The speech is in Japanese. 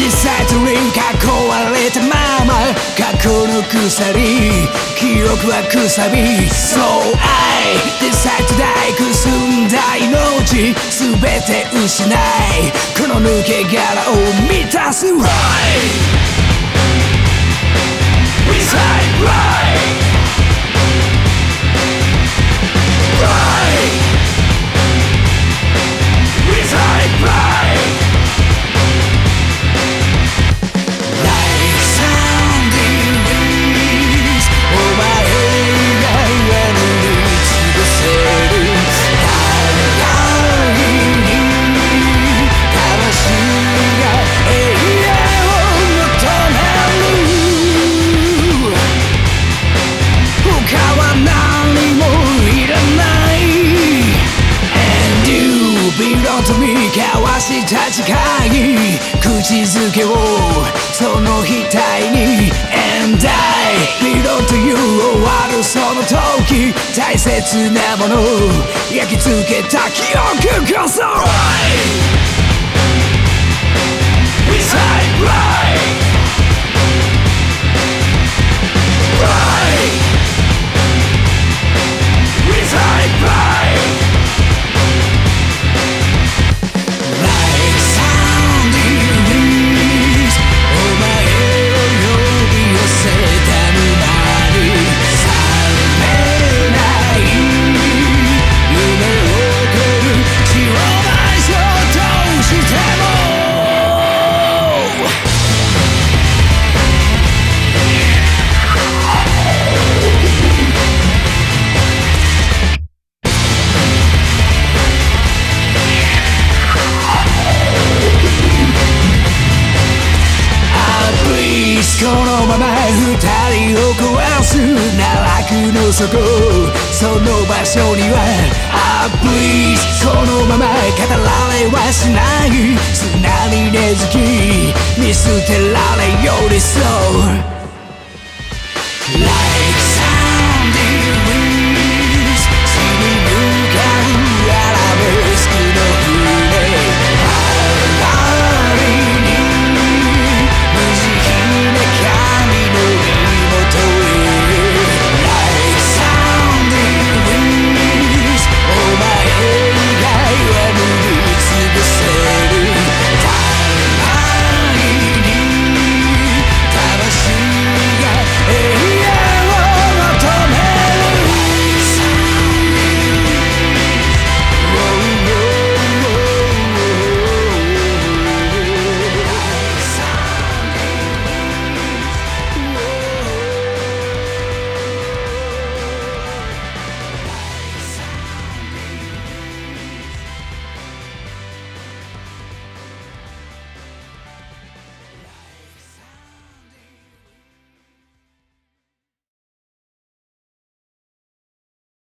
実際とリン囲われたまま過去の鎖記憶はくさび So I decide to die くすんだ命全て失い。この抜け殻を満たす。Right した誓い口づけをその額に。And I belong to you 終わるその時。大切なもの焼き付けた記憶こそ。このまま二人を壊す奈落の底その場所には please このまま語られはしない。砂に根付き見捨てられよりそう